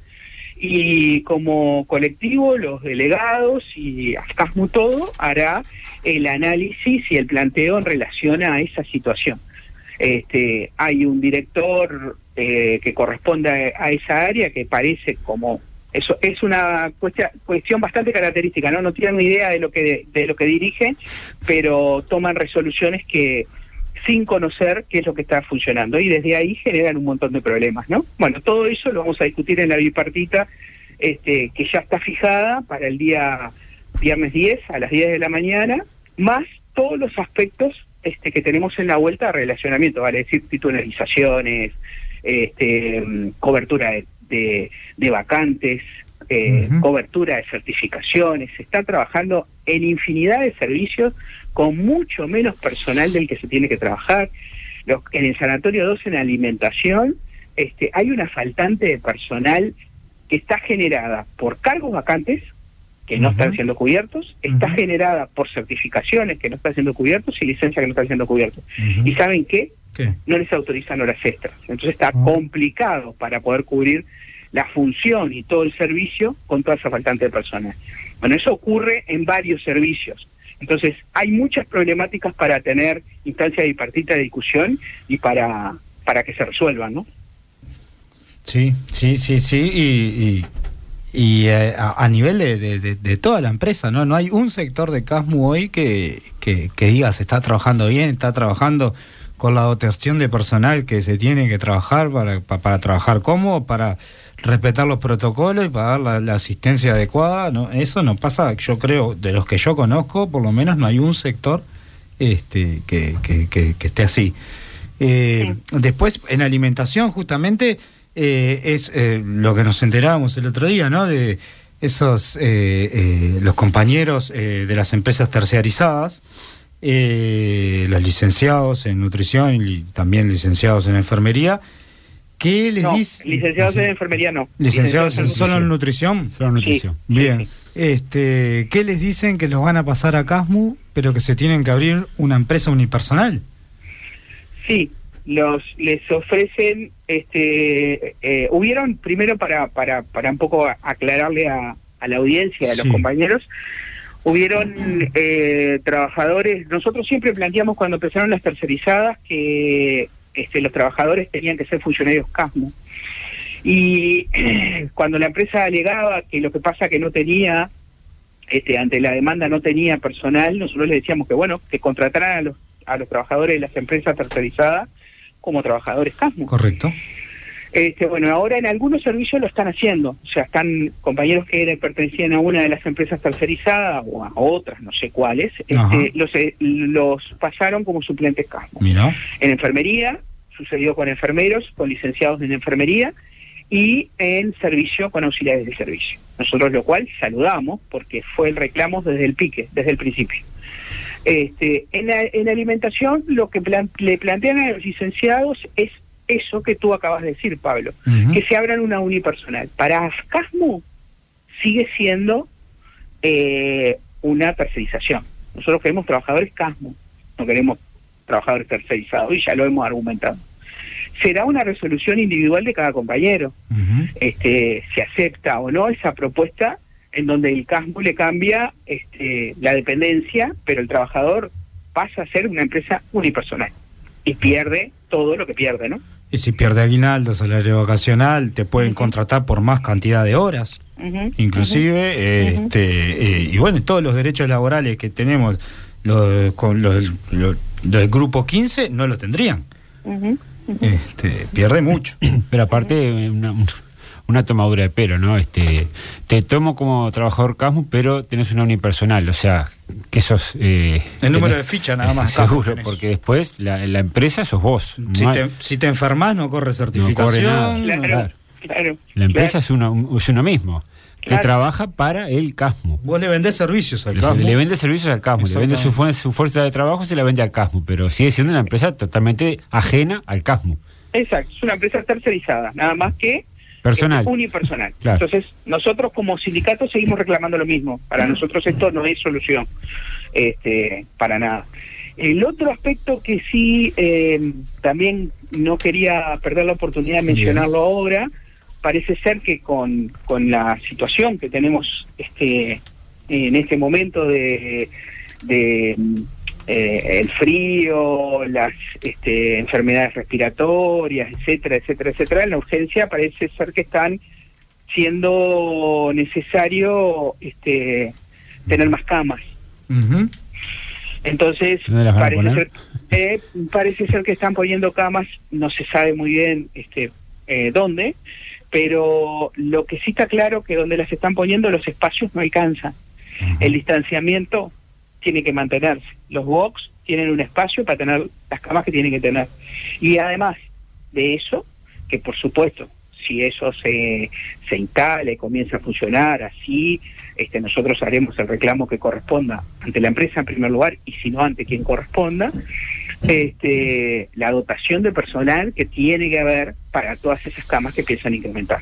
Y como colectivo, los delegados y AFCASMU todo hará el análisis y el planteo en relación a esa situación. Este, hay un director eh, que corresponde a, a esa área que parece como eso es una cuestia- cuestión bastante característica, no no tienen ni idea de lo que de, lo que dirigen, pero toman resoluciones que sin conocer qué es lo que está funcionando. Y desde ahí generan un montón de problemas, ¿no? Bueno, todo eso lo vamos a discutir en la bipartita este, que ya está fijada para el día viernes 10 a las 10 de la mañana, más todos los aspectos este, que tenemos en la vuelta de relacionamiento, vale decir, titularizaciones, este, cobertura de, de- de vacantes, eh, cobertura de certificaciones, se está trabajando en infinidad de servicios con mucho menos personal del que se tiene que trabajar. Los- en el Sanatorio 2, en alimentación, este, hay una faltante de personal que está generada por cargos vacantes que no están siendo cubiertos, está generada por certificaciones que no están siendo cubiertos y licencias que no están siendo cubiertos. Ujú. ¿Y saben qué? ¿Qué? no les autorizan horas extras. Entonces está complicado para poder cubrir la función y todo el servicio con toda esa faltante de personas. Bueno, eso ocurre en varios servicios. Entonces hay muchas problemáticas para tener instancias bipartitas de discusión y para, para que se resuelvan, ¿no? Sí, sí, sí, sí, y, y, y, eh, a, a nivel de, de- toda la empresa, ¿no? No hay un sector de CASMU hoy que, que, que diga se está trabajando bien, está trabajando con la dotación de personal que se tiene que trabajar para, pa- para, trabajar cómodo, para respetar los protocolos y para dar la, la asistencia adecuada, ¿no? Eso no pasa, yo creo, de los que yo conozco, por lo menos no hay un sector este, que, que, que- que esté así. Eh, Después, en alimentación, justamente, eh, es eh, lo que nos enterábamos el otro día, ¿no? De esos, eh, los compañeros eh, de las empresas terciarizadas, eh, los licenciados en nutrición y también licenciados en enfermería, ¿qué les No, dice? licenciados en enfermería no. Licenciados en, solo en nutrición. nutrición. Solo nutrición. Bien. Este, ¿Qué les dicen que los van a pasar a CASMU, pero que se tienen que abrir una empresa unipersonal? Sí, los les ofrecen, este, eh, hubieron primero para para para un poco aclararle a, a la audiencia, a los Sí. compañeros, hubieron eh, trabajadores. Nosotros siempre planteamos cuando empezaron las tercerizadas que este, los trabajadores tenían que ser funcionarios CASMO. Y cuando la empresa alegaba que lo que pasa que no tenía, este, ante la demanda no tenía personal, nosotros le decíamos que bueno, que contrataran a los, a los trabajadores de las empresas tercerizadas como trabajadores CASMO. Correcto. Este, bueno, ahora en algunos servicios lo están haciendo, o sea, están compañeros que eran- pertenecían a una de las empresas tercerizadas o a otras, no sé cuáles, este, los, eh, los pasaron como suplentes CASMO. Mira. En enfermería, sucedió con enfermeros, con licenciados en enfermería y en servicio con auxiliares de servicio. Nosotros lo cual saludamos porque fue el reclamo desde el pique, desde el principio. Este, en, la- en alimentación lo que plan- le plantean a los licenciados es eso que tú acabas de decir, Pablo, que se abran una unipersonal. Para AFCASMO sigue siendo eh, una tercerización. Nosotros queremos trabajadores CASMO, no queremos trabajadores tercerizados y ya lo hemos argumentado. Será una resolución individual de cada compañero. Este, se acepta o no esa propuesta en donde el CASMO le cambia este, la dependencia, pero el trabajador pasa a ser una empresa unipersonal y pierde todo lo que pierde, ¿no? Y si pierde aguinaldo, salario vacacional, te pueden contratar por más cantidad de horas, Ujú, inclusive, este, eh, y bueno, todos los derechos laborales que tenemos los, con los, los del grupo 15 no lo tendrían. Este, pierde mucho. Pero aparte, una, una tomadura de pelo, ¿no? Este, te tomo como trabajador CASMU, pero tenés una unipersonal, o sea, que sos... eh, El número de ficha nada más, Seguro, porque después la, la empresa sos vos. Si no hay- te, si te enfermas no corre corre certificación. nada. no- Claro, claro. claro. la empresa claro. es, uno, es uno mismo, que Claro. trabaja para el CASMU. Vos le vendés servicios al Le, CASMU. le vende servicios al CASMU, le vende su, Exactamente. fu- su fuerza de trabajo, se la vende al CASMU, pero sigue siendo una empresa totalmente ajena al CASMU. Exacto, es una empresa tercerizada, nada más que Personal. es unipersonal. Claro. Entonces, nosotros como sindicato seguimos reclamando lo mismo. Para nosotros esto no es solución, este, para nada. El otro aspecto que sí eh, también no quería perder la oportunidad de mencionarlo ahora, parece ser que con, con la situación que tenemos este en este momento de, de eh, el frío, las este, enfermedades respiratorias, etcétera, etcétera, etcétera, en la urgencia parece ser que están siendo necesario este, tener más camas. Entonces, ¿Dónde las van a parece ser, eh, parece ser que están poniendo camas, no se sabe muy bien este eh, dónde, pero lo que sí está claro que donde las están poniendo los espacios no alcanzan. El distanciamiento tiene que mantenerse. Los box tienen un espacio para tener las camas que tienen que tener. Y además de eso, que por supuesto, si eso se, se instala y comienza a funcionar así, este, nosotros haremos el reclamo que corresponda ante la empresa en primer lugar y si no ante quien corresponda, este, la dotación de personal que tiene que haber para todas esas camas que piensan incrementar.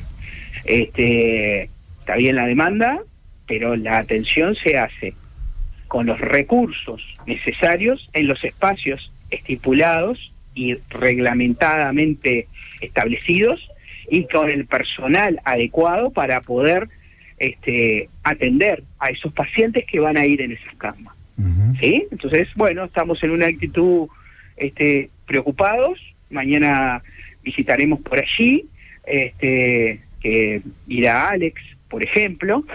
Este, está bien la demanda, pero la atención se hace con los recursos necesarios en los espacios estipulados y reglamentadamente establecidos y con el personal adecuado para poder este, atender a esos pacientes que van a ir en esas camas. ¿Sí? Entonces, bueno, estamos en una actitud este, preocupados. Mañana visitaremos por allí, este, que irá Alex, por ejemplo,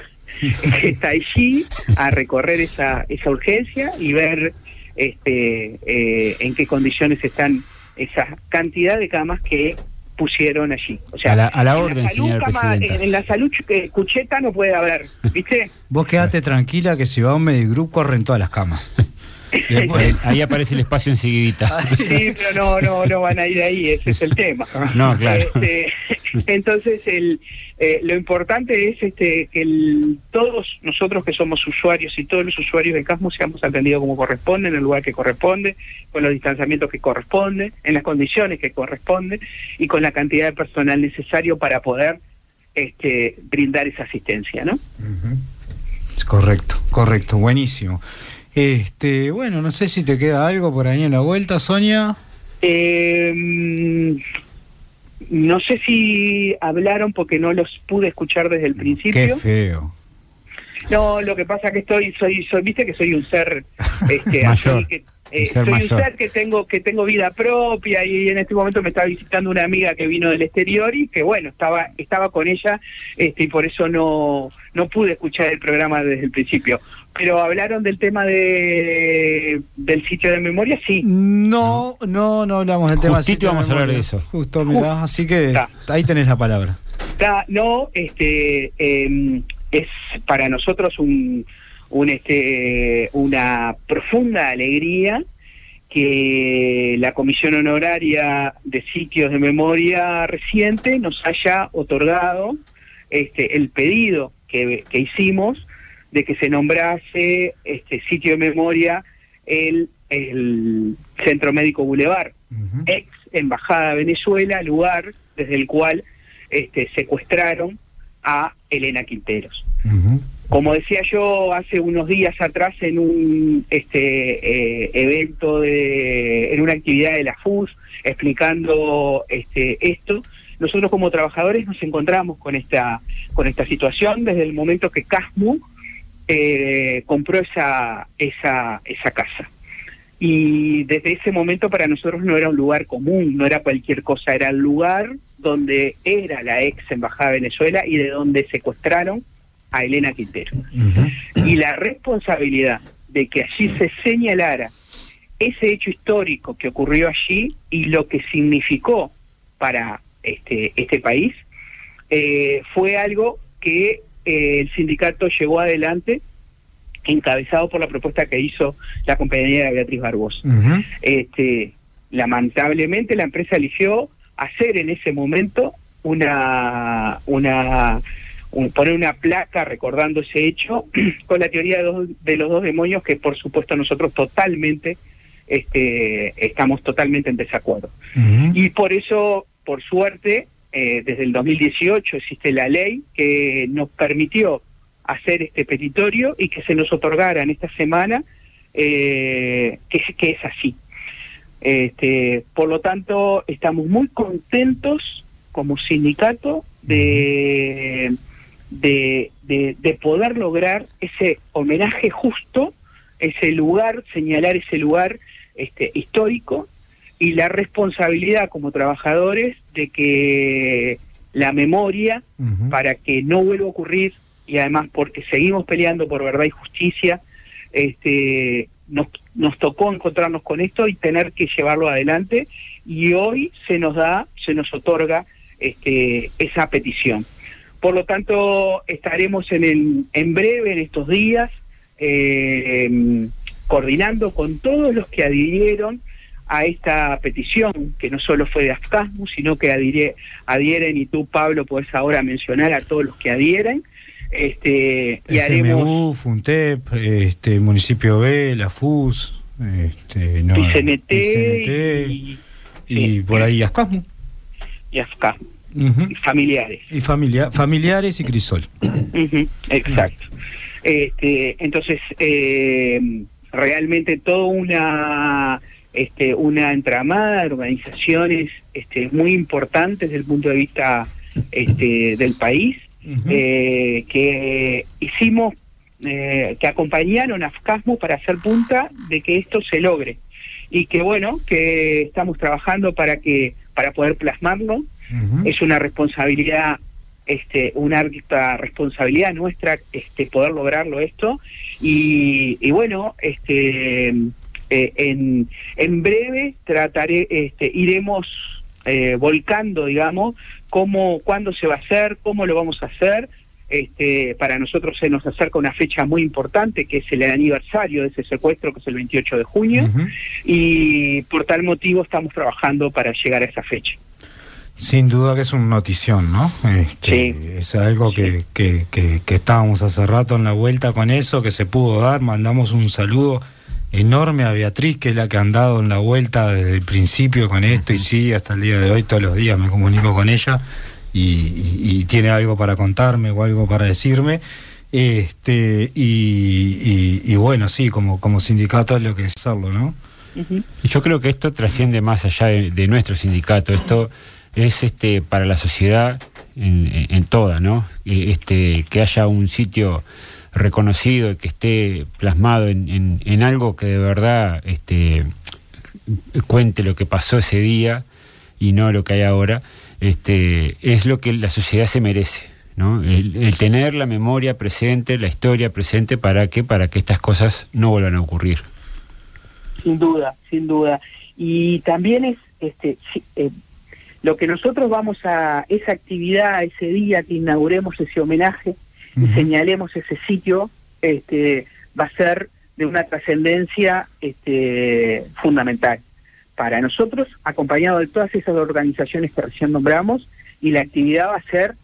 está allí a recorrer esa, esa urgencia y ver este, eh, en qué condiciones están esa cantidad de camas que pusieron allí. O sea, A la- a la en orden, señora presidenta. En, en la salud eh, cucheta no puede haber, ¿viste? Vos quedate tranquila que si va un Medigroup corren todas las camas. Ahí, ahí aparece el espacio enseguidita. Sí, pero no, no, no van a ir ahí, ese es el tema. No, claro. Este, entonces, el, eh, lo importante es este, que el- todos nosotros que somos usuarios y todos los usuarios del CASMO seamos atendidos como corresponde, en el lugar que corresponde, con los distanciamientos que corresponde, en las condiciones que corresponde y con la cantidad de personal necesario para poder este, brindar esa asistencia, ¿no? Es Correcto, correcto, buenísimo. Este, bueno, no sé si te queda algo por ahí en la vuelta, Sonia. Eh, no sé si hablaron porque no los pude escuchar desde el Qué principio. feo. No, lo que pasa que estoy, soy, soy, viste que soy un ser, este, Mayor, así que, eh, ser soy mayor. un ser que tengo, que tengo vida propia y en este momento me está visitando una amiga que vino del exterior y que bueno, estaba, estaba con ella, este, y por eso no, no pude escuchar el programa desde el principio. Pero hablaron del tema de, del sitio de memoria, sí. No, no, no hablamos del tema. Justito sí, vamos a hablar de eso. Justo, mirá, así que Está. ahí tenés la palabra. Está- no, este, eh, es para nosotros un, un, este, una profunda alegría que la Comisión Honoraria de Sitios de Memoria Reciente nos haya otorgado este, el pedido que, que hicimos de que se nombrase este sitio de memoria el, el Centro Médico Boulevard ex embajada de Venezuela, lugar desde el cual este, secuestraron a Elena Quinteros. Como decía yo hace unos días atrás en un este eh, evento de en una actividad de la FUS explicando este esto, nosotros como trabajadores nos encontramos con esta con esta situación desde el momento que Casmu eh, compró esa esa esa casa y desde ese momento para nosotros no era un lugar común, no era cualquier cosa, era el lugar donde era la ex embajada de Venezuela y de donde secuestraron a Elena Quintero. Y la responsabilidad de que allí se señalara ese hecho histórico que ocurrió allí y lo que significó para este, este país, eh, fue algo que eh, el sindicato llevó adelante encabezado por la propuesta que hizo la compañera Beatriz Barbosa. Este, lamentablemente la empresa eligió hacer en ese momento una una un- poner una placa recordando ese hecho con la teoría de, dos- de los dos demonios que por supuesto nosotros totalmente este estamos totalmente en desacuerdo. Y por eso por suerte eh, desde el 2018 existe la ley que nos permitió hacer este petitorio y que se nos otorgara en esta semana eh, que, que es así. Este, por lo tanto, estamos muy contentos como sindicato de, de, de- de poder lograr ese homenaje justo, ese lugar, señalar ese lugar este, histórico y la responsabilidad como trabajadores de que la memoria para que no vuelva a ocurrir y además porque seguimos peleando por verdad y justicia, este, nos, nos tocó encontrarnos con esto y tener que llevarlo adelante y hoy se nos da, se nos otorga este, esa petición. Por lo tanto, estaremos en, el, en breve, en estos días, eh, coordinando con todos los que adhirieron a esta petición, que no solo fue de AFCASMU, sino que adhiere- adhieren, y tú, Pablo, podés ahora mencionar a todos los que adhieren, este, y haremos FUNTEP, este, Municipio B, la FUS, este, no, PCNT PCNT, y, y sí. por ahí Ascasmu. y AFCASMU. Familiares. Y familia- familiares y crisol. Exacto. Este, entonces, eh, realmente toda una este, una entramada de organizaciones este, muy importantes desde el punto de vista este, del país eh, que hicimos, eh, que acompañaron a FCASMO para hacer punta de que esto se logre. Y que bueno, que estamos trabajando para que para poder plasmarlo. Es una responsabilidad este una responsabilidad nuestra este poder lograrlo esto. Y, y bueno este eh, en en breve trataré este iremos eh, volcando digamos cómo cuándo se va a hacer cómo lo vamos a hacer este para nosotros se nos acerca una fecha muy importante que es el aniversario de ese secuestro que es el 28 de junio y por tal motivo estamos trabajando para llegar a esa fecha Sin duda que es una notición, ¿no? Este, Sí. Es algo que, que, que- que estábamos hace rato en la vuelta con eso, que se pudo dar. Mandamos un saludo enorme a Beatriz, que es la que ha andado en la vuelta desde el principio con esto y sí, hasta el día de hoy, todos los días me comunico con ella y, y- y tiene algo para contarme o algo para decirme. Este, y, y- y bueno, sí, como, como sindicato es lo que es hacerlo, ¿no? Y Yo creo que esto trasciende más allá de, de nuestro sindicato. Esto es este para la sociedad en, en- en toda, ¿no? Eh, Este que haya un sitio reconocido y que esté plasmado en, algo que de verdad este cuente lo que pasó ese día y no lo que hay ahora. Este es lo que la sociedad se merece. ¿no? El, tener la memoria presente, la historia presente, ¿para qué? Para que estas cosas no vuelvan a ocurrir. Sin duda, sin duda. Y también es este eh, lo que nosotros vamos a esa actividad, ese día que inauguremos ese homenaje señalemos ese sitio, este va a ser de una trascendencia este fundamental para nosotros, acompañado de todas esas organizaciones que recién nombramos, y la actividad va a ser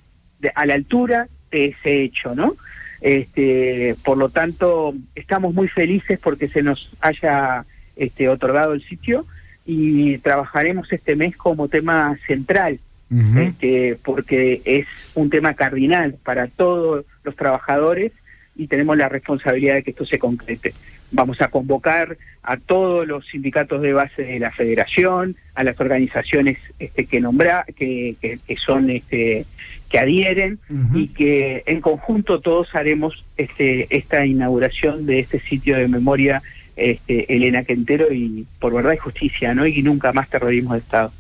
de- a la altura de ese hecho, ¿no? Este, por lo tanto, estamos muy felices porque se nos haya este, otorgado el sitio y trabajaremos este mes como tema central, Este, porque es un tema cardinal para todos los trabajadores y tenemos la responsabilidad de que esto se concrete. Vamos a convocar a todos los sindicatos de base de la federación, a las organizaciones este, que nombra, que, que, que son este, que adhieren y que en conjunto todos haremos este, esta inauguración de este sitio de memoria este, Elena Quentero y por verdad y justicia, ¿no? Y nunca más terrorismo de Estado.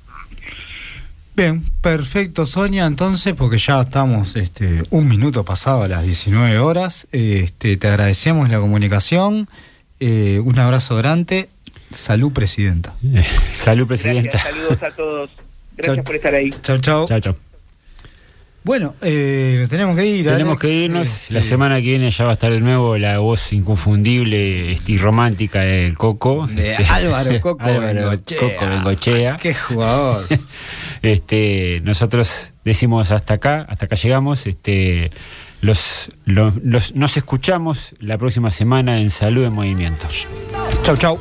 Bien, perfecto, Sonia. Entonces, porque ya estamos este, un minuto pasado a las 19 horas, este, te agradecemos la comunicación. eh, un abrazo grande. Salud, Presidenta. Eh, salud, presidenta. Gracias, saludos a todos. Gracias por estar ahí. Chao, chao. Chao, chao. Bueno, eh, tenemos que ir. Tenemos Alex. que irnos. Este, La semana que viene ya va a estar de nuevo la voz inconfundible este, y romántica del Coco. De Este, Álvaro Coco Álvaro Bengochea. Coco Bengochea. Qué jugador. Este, nosotros decimos hasta acá, hasta acá llegamos. Este, los, los- los- nos escuchamos la próxima semana en Salud en Movimiento. chau, chau.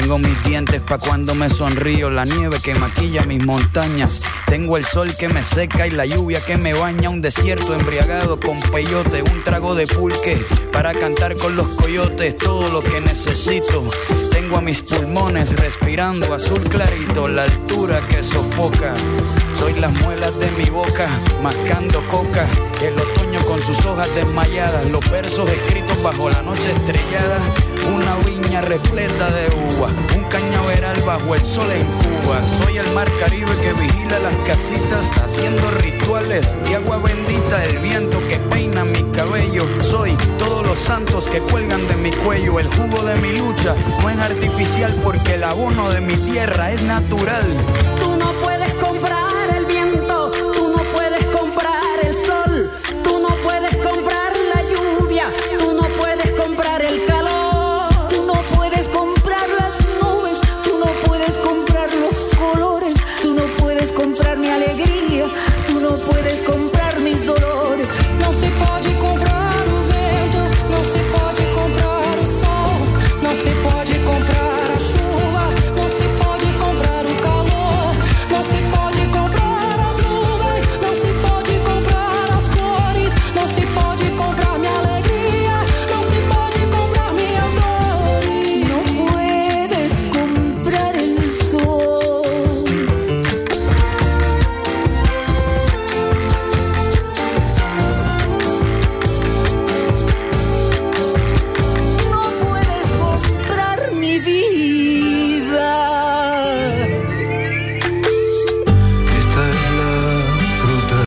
Tengo mis dientes pa' cuando me sonrío, la nieve que maquilla mis montañas, tengo el sol que me seca y la lluvia que me baña, un desierto embriagado con peyote, un trago de pulque para cantar con los coyotes, todo lo que necesito. Tengo a mis pulmones respirando azul clarito, la altura que sofoca. Soy las muelas de mi boca, mascando coca. El otoño con sus hojas desmayadas, los versos escritos bajo la noche estrellada. Una viña repleta de uva, un cañaveral bajo el sol en Cuba. Soy el mar Caribe que vigila las casitas, haciendo rituales de agua bendita, el viento que peina mi cabello. Soy todo lo los santos que cuelgan de mi cuello. El jugo de mi lucha no es artificial porque el abono de mi tierra es natural.